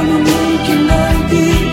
I'ma make it like this